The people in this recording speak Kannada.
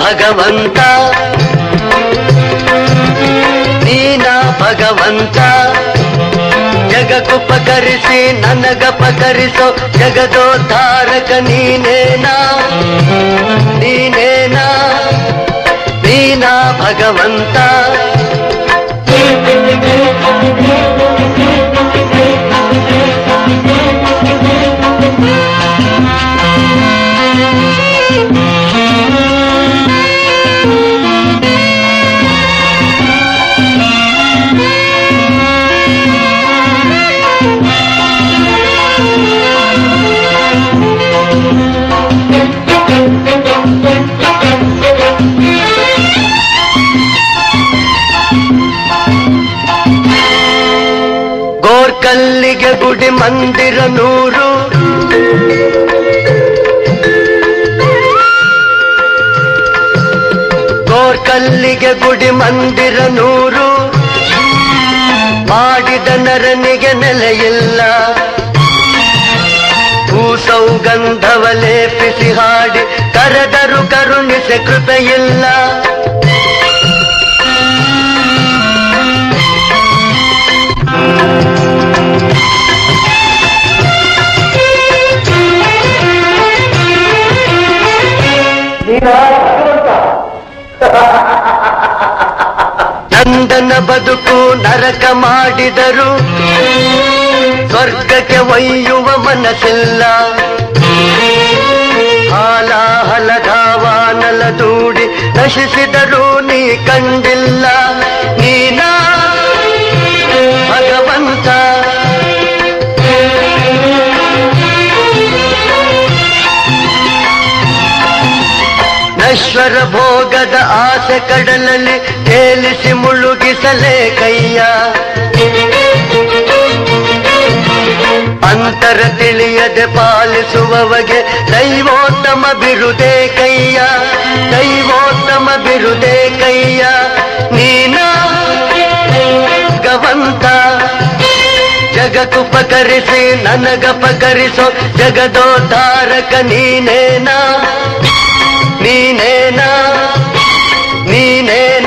ಭಗವಂತ. ನೀನ ಭಗವಂತ. ಜಗಕ್ಕುಪಕರಿಸಿ ನನಗಪಕರಿಸೋ ಜಗದೋದ್ಧಾರಕ ನೀನೇನಾ? ನೀನೇನಾ? ನೀನಾ ಭಗವಂತ. ಗೋರ್ಕಲ್ಲಿಗೆ ಗುಡಿ ಮಂದಿರ ನೂರು. ಗೋರ್ಕಲ್ಲಿಗೆ ಗುಡಿ ಮಂದಿರ ನೂರು. ಮಾಡಿದ ನರನಿಗೆ ನೆಲೆಯಿಲ್ಲ ಭೂಸೌಗಂಧವ ಲೇಪಿಸಿ ಹಾಡಿ, ಕರೆದರು ಕರುಣಿಸೆ ಕೃಪೆಯಿಲ್ಲ. ನಂದನ ಬದುಕು ನರಕ ಮಾಡಿದರು. ಸ್ವರ್ಗಕ್ಕೆ ಒಯ್ಯುವ ಮನಸ್ಸಿಲ್ಲ. ಹಾಲ ಹಲಗಾವಾನಲ ದೂಡಿ ನಶಿಸಿದರು ನೀ ಕಂಡಿಲ್ಲ ನಶ್ವರ ಭೋಗದ ಆಸೆ ಕಡಲಲ್ಲಿ ತೇಲಿಸಿ ಮುಳುಗಿಸಲೇ ಕೈಯ. ಅಂತರ ತಿಳಿಯದೆ ಪಾಲಿಸುವವಗೆ ದೈವೋತ್ತಮ ಬಿರುದೇ ಕೈಯ. ದೈವೋತ್ತಮ ಬಿರುದೇ ಕೈಯ. ನೀನ ಗವಂತ ಜಗಕ್ಕುಪಕರಿಸಿ ನನಗಪಕರಿಸೋ ಜಗದೋ ತಾರಕ ನೀನೇನಾ? ನೀನೇನಾ ನೀನೇನಾ